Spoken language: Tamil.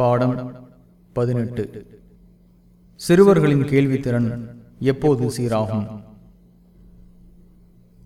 பாடம் பதினெட்டு. சிறுவர்களின் கேள்வித்திறன் எப்போது சீராகும்?